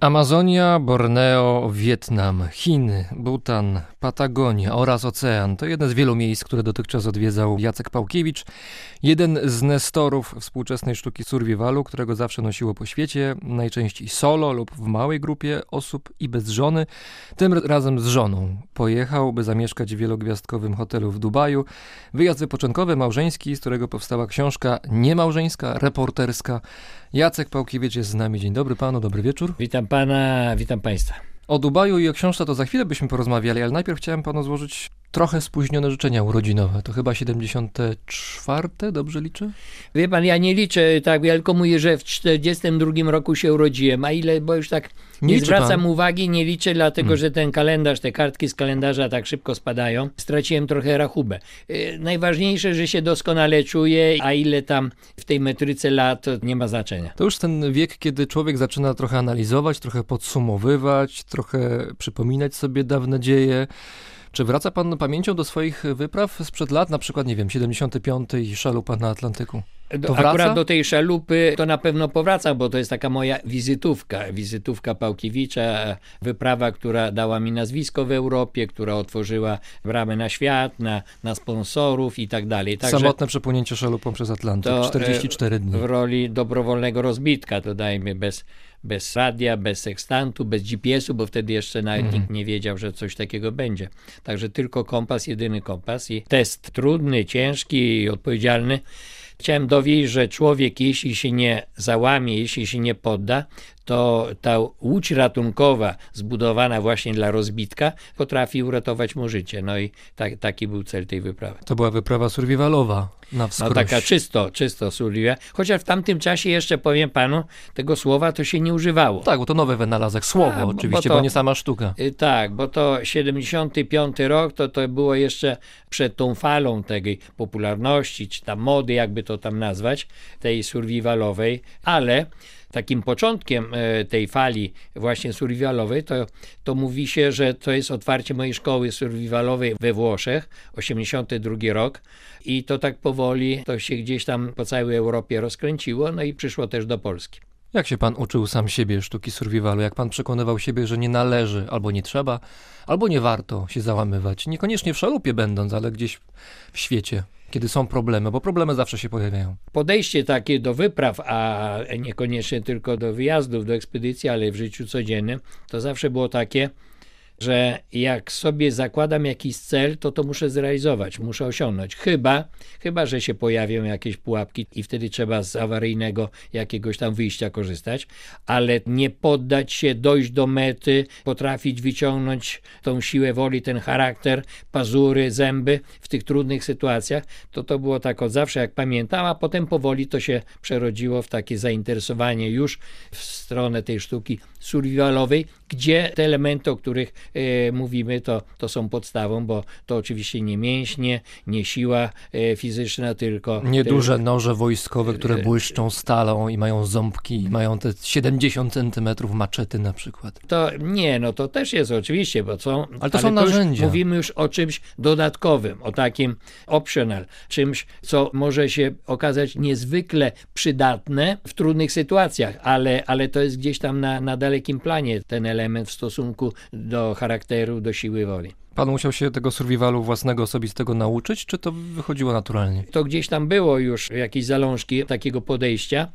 Amazonia, Borneo, Wietnam, Chiny, Bhutan, Patagonia oraz ocean to jedne z wielu miejsc, które dotychczas odwiedzał Jacek Pałkiewicz, jeden z nestorów współczesnej sztuki survivalu, którego zawsze nosiło po świecie, najczęściej solo lub w małej grupie osób i bez żony. Tym razem z żoną pojechał, by zamieszkać w wielogwiazdkowym hotelu w Dubaju. Wyjazd wypoczynkowy, małżeński, z którego powstała książka niemałżeńska, reporterska. Jacek Pałkiewicz jest z nami. Dzień dobry panu, dobry wieczór. Witam pana, witam państwa. O Dubaju i o książce to za chwilę byśmy porozmawiali, ale najpierw chciałem panu złożyć trochę spóźnione życzenia urodzinowe. To chyba 74, dobrze liczę? Wie pan, ja nie liczę tak, ja tylko mówię, że w 42 roku się urodziłem, a ile, bo już tak nie, nie zwracam pan? uwagi, nie liczę, dlatego hmm. że ten kalendarz, te kartki z kalendarza tak szybko spadają. Straciłem trochę rachubę. Yy, najważniejsze, że się doskonale czuję, a ile tam w tej metryce lat, to nie ma znaczenia. To już ten wiek, kiedy człowiek zaczyna trochę analizować, trochę podsumowywać, trochę przypominać sobie dawne dzieje. Czy wraca pan pamięcią do swoich wypraw sprzed lat, na przykład, nie wiem, 75 i szalupa na Atlantyku? To Akurat wraca? do tej szalupy to na pewno powraca, bo to jest taka moja wizytówka. Wizytówka Pałkiewicza, wyprawa, która dała mi nazwisko w Europie, która otworzyła bramę na świat, na, na sponsorów i tak dalej. Także Samotne przepłynięcie szalupą przez Atlantyk, 44 e, dni. W roli dobrowolnego rozbitka, dodajmy, bez bez radia, bez sekstantu, bez GPS-u, bo wtedy jeszcze nawet mm. nikt nie wiedział, że coś takiego będzie. Także tylko kompas, jedyny kompas i test trudny, ciężki i odpowiedzialny. Chciałem dowieść, że człowiek, jeśli się nie załamie, jeśli się nie podda, to ta łódź ratunkowa zbudowana właśnie dla rozbitka potrafi uratować mu życie. No i tak, taki był cel tej wyprawy. To była wyprawa survivalowa na wskroś. No taka czysto, czysto survival. Chociaż w tamtym czasie jeszcze powiem panu, tego słowa to się nie używało. Tak, bo to nowe wynalazek, słowo A, oczywiście, bo, to, bo, nie sama sztuka. Y, tak, bo to 75 rok, to to było jeszcze przed tą falą tej popularności, czy tam mody, jakby to tam nazwać, tej survivalowej, ale takim początkiem e, tej fali właśnie survivalowej, to, to mówi się, że to jest otwarcie mojej szkoły survivalowej we Włoszech, 82 rok i to tak powoli to się gdzieś tam po całej Europie rozkręciło, no i przyszło też do Polski. Jak się pan uczył sam siebie sztuki survivalu? Jak pan przekonywał siebie, że nie należy, albo nie trzeba, albo nie warto się załamywać? Niekoniecznie w szalupie będąc, ale gdzieś w świecie kiedy są problemy, bo problemy zawsze się pojawiają. Podejście takie do wypraw, a niekoniecznie tylko do wyjazdów, do ekspedycji, ale w życiu codziennym, to zawsze było takie, że jak sobie zakładam jakiś cel, to to muszę zrealizować, muszę osiągnąć. Chyba, chyba, że się pojawią jakieś pułapki i wtedy trzeba z awaryjnego jakiegoś tam wyjścia korzystać, ale nie poddać się, dojść do mety, potrafić wyciągnąć tą siłę woli, ten charakter, pazury, zęby w tych trudnych sytuacjach, to to było tak od zawsze, jak pamiętam, a potem powoli to się przerodziło w takie zainteresowanie już w stronę tej sztuki survivalowej, gdzie te elementy, o których e, mówimy, to, to są podstawą, bo to oczywiście nie mięśnie, nie siła e, fizyczna, tylko... Nieduże noże wojskowe, które e, błyszczą stalą i mają ząbki, i mają te 70 centymetrów maczety na przykład. To nie, no to też jest oczywiście, bo są... Ale to ale są narzędzia. mówimy już o czymś dodatkowym, o takim optional, czymś, co może się okazać niezwykle przydatne w trudnych sytuacjach, ale, ale to jest gdzieś tam na, na dalekim planie ten element w stosunku do charakteru, do siły woli. Pan musiał się tego survivalu własnego, osobistego nauczyć, czy to wychodziło naturalnie? To gdzieś tam było już jakieś zalążki takiego podejścia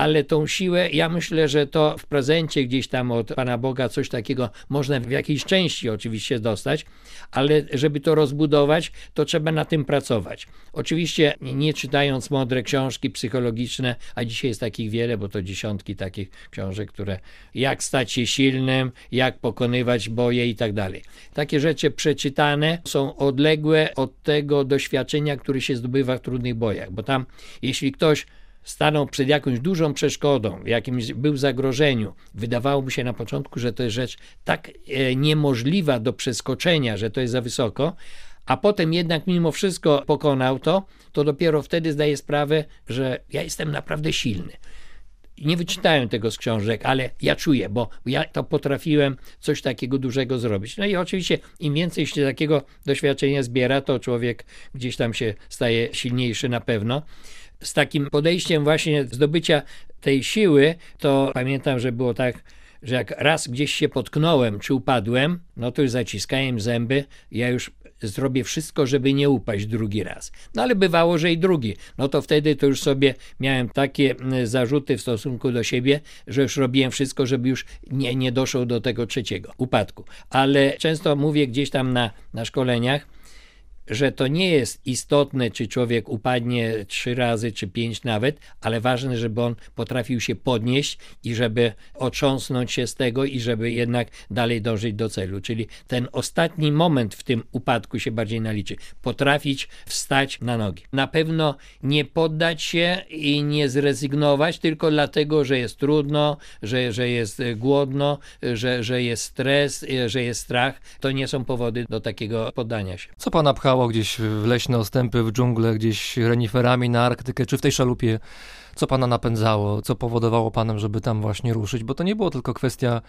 ale tą siłę, ja myślę, że to w prezencie gdzieś tam od Pana Boga coś takiego można w jakiejś części oczywiście dostać, ale żeby to rozbudować, to trzeba na tym pracować. Oczywiście nie czytając mądre książki psychologiczne, a dzisiaj jest takich wiele, bo to dziesiątki takich książek, które jak stać się silnym, jak pokonywać boje i tak dalej. Takie rzeczy przeczytane są odległe od tego doświadczenia, które się zdobywa w trudnych bojach, bo tam jeśli ktoś stanął przed jakąś dużą przeszkodą, jakimś był w zagrożeniu, wydawało mi się na początku, że to jest rzecz tak e, niemożliwa do przeskoczenia, że to jest za wysoko, a potem jednak mimo wszystko pokonał to, to dopiero wtedy zdaję sprawę, że ja jestem naprawdę silny. Nie wyczytałem tego z książek, ale ja czuję, bo ja to potrafiłem coś takiego dużego zrobić. No i oczywiście im więcej się takiego doświadczenia zbiera, to człowiek gdzieś tam się staje silniejszy na pewno z takim podejściem właśnie zdobycia tej siły, to pamiętam, że było tak, że jak raz gdzieś się potknąłem czy upadłem, no to już zaciskałem zęby, ja już zrobię wszystko, żeby nie upaść drugi raz. No ale bywało, że i drugi. No to wtedy to już sobie miałem takie mm, zarzuty w stosunku do siebie, że już robiłem wszystko, żeby już nie, nie doszło do tego trzeciego upadku. Ale często mówię gdzieś tam na, na szkoleniach, że to nie jest istotne, czy człowiek upadnie trzy razy, czy pięć nawet, ale ważne, żeby on potrafił się podnieść i żeby otrząsnąć się z tego i żeby jednak dalej dążyć do celu. Czyli ten ostatni moment w tym upadku się bardziej naliczy. Potrafić wstać na nogi. Na pewno nie poddać się i nie zrezygnować tylko dlatego, że jest trudno, że, że jest głodno, że, że jest stres, że jest strach. To nie są powody do takiego poddania się. Co pana pchało gdzieś w leśne ostępy, w dżunglę, gdzieś reniferami na Arktykę, czy w tej szalupie, co pana napędzało, co powodowało panem, żeby tam właśnie ruszyć, bo to nie było tylko kwestia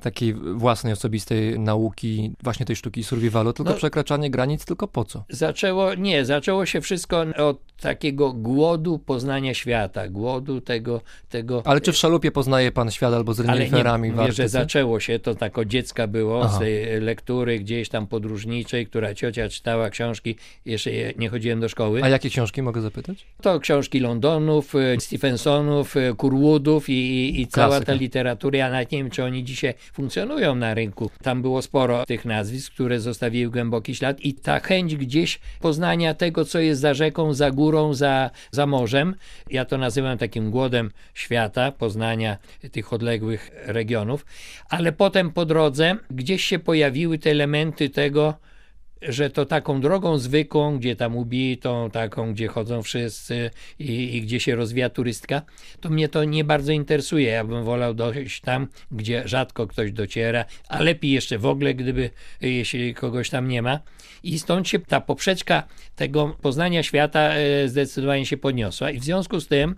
takiej własnej, osobistej nauki, właśnie tej sztuki survivalu, tylko no, przekraczanie granic, tylko po co? Zaczęło, nie, zaczęło się wszystko od takiego głodu poznania świata, głodu tego... tego Ale czy w szalupie poznaje pan świat albo z reniferami w że zaczęło się, to tak od dziecka było, Aha. z tej lektury gdzieś tam podróżniczej, która ciocia czytała książki, jeszcze nie chodziłem do szkoły. A jakie książki, mogę zapytać? To książki Londonów, e, Stephensonów, e, Kurwoodów i, i, i cała ta literatura, ja nawet nie wiem, czy oni dzisiaj funkcjonują na rynku. Tam było sporo tych nazwisk, które zostawiły głęboki ślad i ta chęć gdzieś poznania tego, co jest za rzeką, za górą, za, za morzem. Ja to nazywam takim głodem świata, poznania tych odległych regionów, ale potem po drodze gdzieś się pojawiły te elementy tego, że to taką drogą zwykłą, gdzie tam ubitą, taką, gdzie chodzą wszyscy i, i, gdzie się rozwija turystka, to mnie to nie bardzo interesuje. Ja bym wolał dojść tam, gdzie rzadko ktoś dociera, a lepiej jeszcze w ogóle, gdyby, jeśli kogoś tam nie ma. I stąd się ta poprzeczka tego poznania świata e, zdecydowanie się podniosła i w związku z tym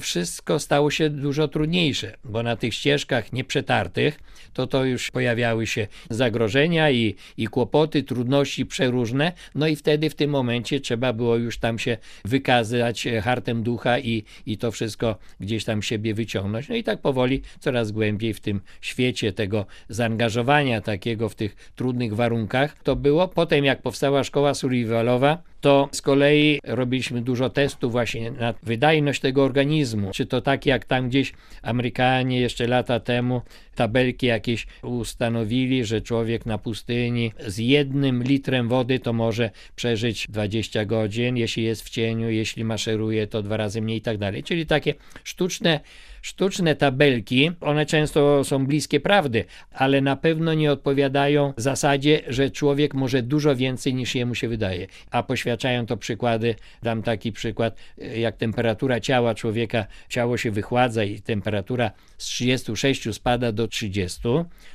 wszystko stało się dużo trudniejsze, bo na tych ścieżkach nieprzetartych to to już pojawiały się zagrożenia i, i kłopoty, trudności przeróżne, no i wtedy w tym momencie trzeba było już tam się wykazać hartem ducha i, i to wszystko gdzieś tam siebie wyciągnąć. No i tak powoli coraz głębiej w tym świecie tego zaangażowania takiego w tych trudnych warunkach to było. Potem jak powstała szkoła survivalowa, to z kolei robiliśmy dużo testów właśnie na wydajność tego organizmu. Czy to tak jak tam gdzieś Amerykanie jeszcze lata temu tabelki jakieś ustanowili, że człowiek na pustyni z jednym litrem wody to może przeżyć 20 godzin, jeśli jest w cieniu, jeśli maszeruje to dwa razy mniej i tak dalej. Czyli takie sztuczne Sztuczne tabelki, one często są bliskie prawdy, ale na pewno nie odpowiadają zasadzie, że człowiek może dużo więcej niż jemu się wydaje. A poświadczają to przykłady, dam taki przykład, jak temperatura ciała człowieka, ciało się wychładza i temperatura z 36 spada do 30,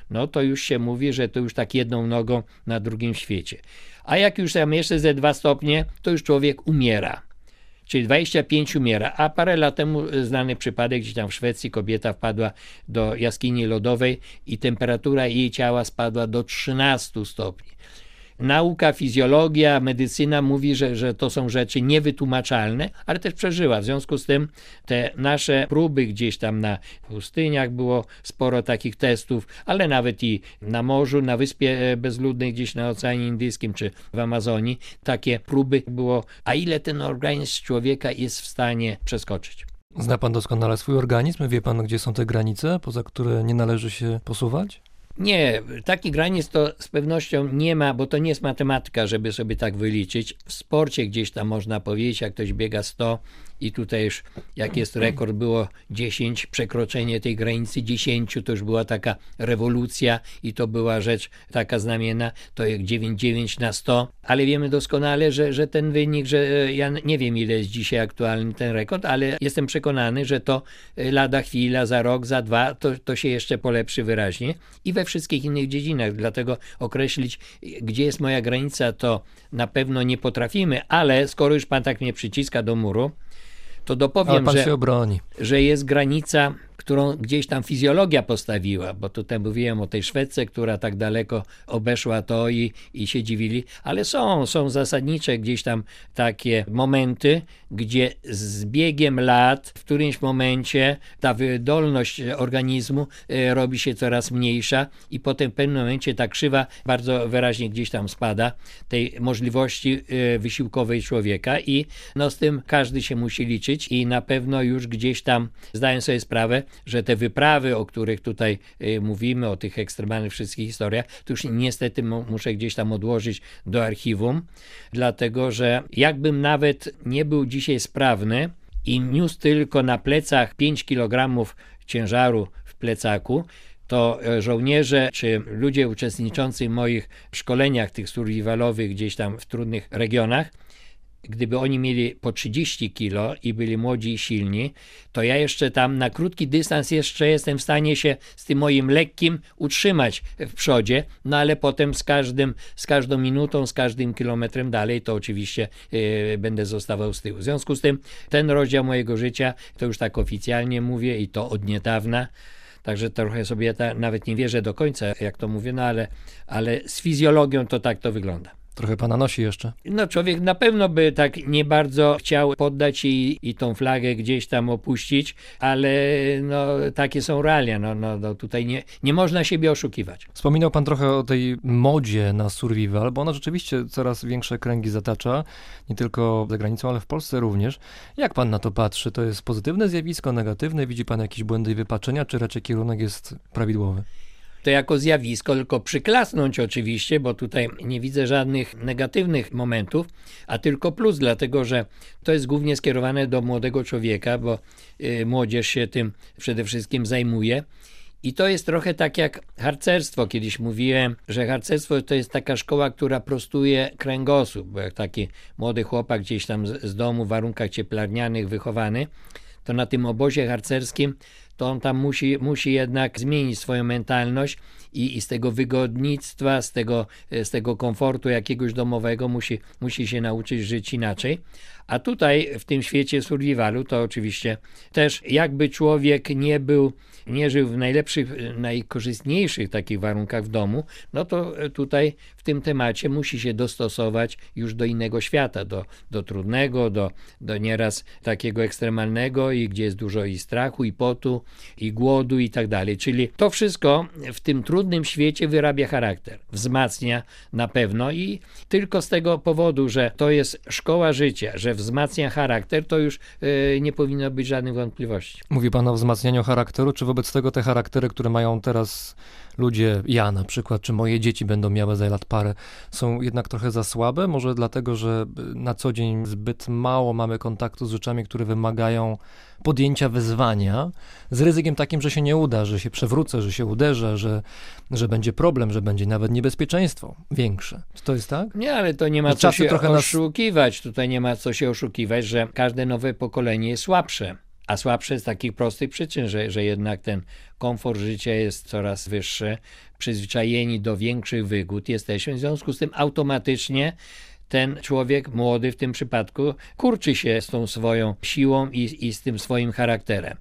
no to już się mówi, że to już tak jedną nogą na drugim świecie. A jak już tam jeszcze ze 2 stopnie, to już człowiek umiera czyli 25 umiera. A parę lat temu znany przypadek, gdzie tam w Szwecji kobieta wpadła do jaskini lodowej i temperatura jej ciała spadła do 13 stopni nauka, fizjologia, medycyna mówi, że, że to są rzeczy niewytłumaczalne, ale też przeżyła. W związku z tym te nasze próby gdzieś tam na pustyniach było sporo takich testów, ale nawet i na morzu, na wyspie bezludnej gdzieś na Oceanie Indyjskim czy w Amazonii takie próby było, a ile ten organizm człowieka jest w stanie przeskoczyć. Zna pan doskonale swój organizm? Wie pan, gdzie są te granice, poza które nie należy się posuwać? Nie, taki granic to z pewnością nie ma, bo to nie jest matematyka, żeby sobie tak wyliczyć. W sporcie gdzieś tam można powiedzieć, jak ktoś biega 100 i tutaj już jak jest rekord było 10, przekroczenie tej granicy 10 to już była taka rewolucja i to była rzecz taka znamienna, to jak 9,9 na 100, ale wiemy doskonale, że, że ten wynik, że e, ja nie wiem ile jest dzisiaj aktualny ten rekord, ale jestem przekonany, że to e, lada chwila, za rok, za dwa, to, to się jeszcze polepszy wyraźnie. I we wszystkich innych dziedzinach, dlatego określić, gdzie jest moja granica, to na pewno nie potrafimy, ale skoro już pan tak mnie przyciska do muru, to dopowiem, że, że jest granica, którą gdzieś tam fizjologia postawiła, bo tutaj mówiłem o tej Szwedce, która tak daleko obeszła to i, i się dziwili, ale są, są zasadnicze gdzieś tam takie momenty, gdzie z biegiem lat w którymś momencie ta wydolność organizmu e, robi się coraz mniejsza i potem w pewnym momencie ta krzywa bardzo wyraźnie gdzieś tam spada tej możliwości e, wysiłkowej człowieka i no z tym każdy się musi liczyć i na pewno już gdzieś tam zdaję sobie sprawę, że te wyprawy, o których tutaj e, mówimy, o tych ekstremalnych wszystkich historiach, to już niestety muszę gdzieś tam odłożyć do archiwum, dlatego że jakbym nawet nie był dzisiaj sprawny i niósł tylko na plecach 5 kg ciężaru w plecaku, to e, żołnierze czy ludzie uczestniczący w moich szkoleniach tych survivalowych gdzieś tam w trudnych regionach, gdyby oni mieli po 30 kilo i byli młodzi i silni, to ja jeszcze tam na krótki dystans jeszcze jestem w stanie się z tym moim lekkim utrzymać w przodzie, no ale potem z każdym, z każdą minutą, z każdym kilometrem dalej to oczywiście yy, będę zostawał z tyłu. W związku z tym ten rozdział mojego życia, to już tak oficjalnie mówię i to od niedawna, Także trochę sobie ta, nawet nie wierzę do końca, jak to mówię, no ale, ale z fizjologią to tak to wygląda. Trochę pana nosi jeszcze. No człowiek na pewno by tak nie bardzo chciał poddać i, i tą flagę gdzieś tam opuścić, ale no takie są realia, no, no, no tutaj nie, nie można siebie oszukiwać. Wspominał pan trochę o tej modzie na survival, bo ona rzeczywiście coraz większe kręgi zatacza, nie tylko za granicą, ale w Polsce również. Jak pan na to patrzy? To jest pozytywne zjawisko, negatywne? Widzi pan jakieś błędy i wypaczenia, czy raczej kierunek jest prawidłowy? To jako zjawisko, tylko przyklasnąć oczywiście, bo tutaj nie widzę żadnych negatywnych momentów, a tylko plus, dlatego że to jest głównie skierowane do młodego człowieka, bo y, młodzież się tym przede wszystkim zajmuje. I to jest trochę tak jak harcerstwo. Kiedyś mówiłem, że harcerstwo to jest taka szkoła, która prostuje kręgosłup, bo jak taki młody chłopak gdzieś tam z, z domu w warunkach cieplarnianych wychowany, to na tym obozie harcerskim to on tam musi, musi jednak zmienić swoją mentalność i, i z tego wygodnictwa, z tego, z tego komfortu jakiegoś domowego musi, musi się nauczyć żyć inaczej. A tutaj w tym świecie survivalu to oczywiście też jakby człowiek nie był, nie żył w najlepszych, najkorzystniejszych takich warunkach w domu, no to tutaj w tym temacie musi się dostosować już do innego świata, do, do trudnego, do, do nieraz takiego ekstremalnego i gdzie jest dużo i strachu, i potu, i głodu i tak dalej. Czyli to wszystko w tym trudnym świecie wyrabia charakter, wzmacnia na pewno i tylko z tego powodu, że to jest szkoła życia, że wzmacnia charakter, to już yy, nie powinno być żadnych wątpliwości. Mówi Pan o wzmacnianiu charakteru, czy wobec tego te charaktery, które mają teraz ludzie, ja na przykład, czy moje dzieci będą miały za lat parę, są jednak trochę za słabe? Może dlatego, że na co dzień zbyt mało mamy kontaktu z rzeczami, które wymagają podjęcia wyzwania, z ryzykiem takim, że się nie uda, że się przewrócę, że się uderzę, że, że będzie problem, że będzie nawet niebezpieczeństwo większe. Czy to jest tak? Nie, ale to nie ma co się trochę oszukiwać. Nas... Tutaj nie ma co się oszukiwać, że każde nowe pokolenie jest słabsze a słabsze z takich prostych przyczyn, że, że jednak ten komfort życia jest coraz wyższy, przyzwyczajeni do większych wygód jesteśmy, w związku z tym automatycznie ten człowiek młody w tym przypadku kurczy się z tą swoją siłą i, i z tym swoim charakterem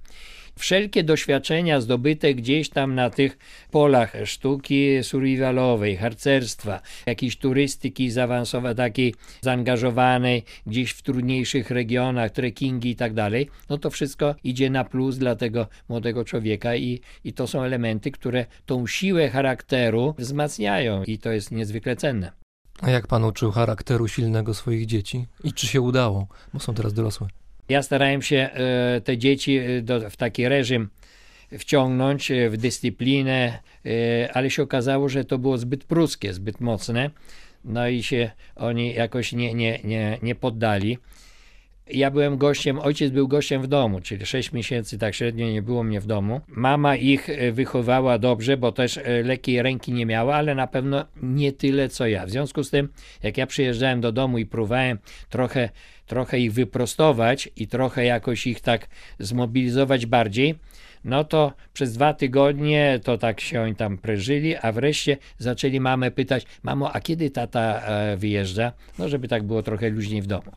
wszelkie doświadczenia zdobyte gdzieś tam na tych polach sztuki survivalowej, harcerstwa, jakiejś turystyki zaawansowanej, takiej zaangażowanej gdzieś w trudniejszych regionach, trekkingi i tak dalej, no to wszystko idzie na plus dla tego młodego człowieka i, i to są elementy, które tą siłę charakteru wzmacniają i to jest niezwykle cenne. A jak pan uczył charakteru silnego swoich dzieci? I czy się udało? Bo są teraz dorosłe. Ja starałem się e, te dzieci e, do, w taki reżim wciągnąć, e, w dyscyplinę, ale się okazało, że to było zbyt pruskie, zbyt mocne. No i się oni jakoś nie, nie, nie, nie poddali. Ja byłem gościem, ojciec był gościem w domu, czyli 6 miesięcy tak średnio nie było mnie w domu. Mama ich wychowała dobrze, bo też lekkiej ręki nie miała, ale na pewno nie tyle co ja. W związku z tym, jak ja przyjeżdżałem do domu i próbowałem trochę trochę ich wyprostować i trochę jakoś ich tak zmobilizować bardziej, no to przez dwa tygodnie to tak się oni tam prężyli, a wreszcie zaczęli mamę pytać, mamo, a kiedy tata e, wyjeżdża? No, żeby tak było trochę luźniej w domu.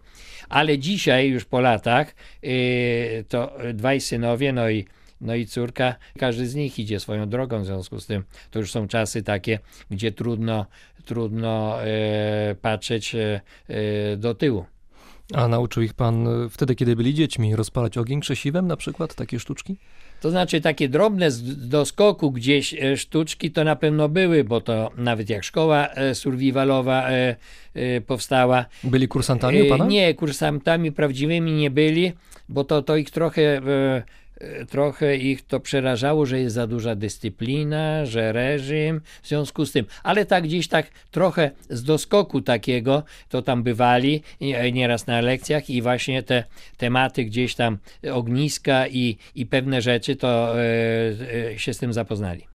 Ale dzisiaj, już po latach, y, to dwaj synowie, no i no i córka, każdy z nich idzie swoją drogą, w związku z tym to już są czasy takie, gdzie trudno, trudno e, patrzeć e, do tyłu. A nauczył ich pan e, wtedy, kiedy byli dziećmi, rozpalać ogień krzesiwem na przykład, takie sztuczki? To znaczy takie drobne z doskoku gdzieś e, sztuczki to na pewno były, bo to nawet jak szkoła e, survivalowa powstała. Byli kursantami u pana? Nie, kursantami prawdziwymi nie byli, bo to, to ich trochę trochę ich to przerażało, że jest za duża dyscyplina, że reżim, w związku z tym, ale tak gdzieś tak trochę z doskoku takiego, to tam bywali e, nieraz na lekcjach i właśnie te tematy gdzieś tam ogniska i, i pewne rzeczy to e, e, się z tym zapoznali.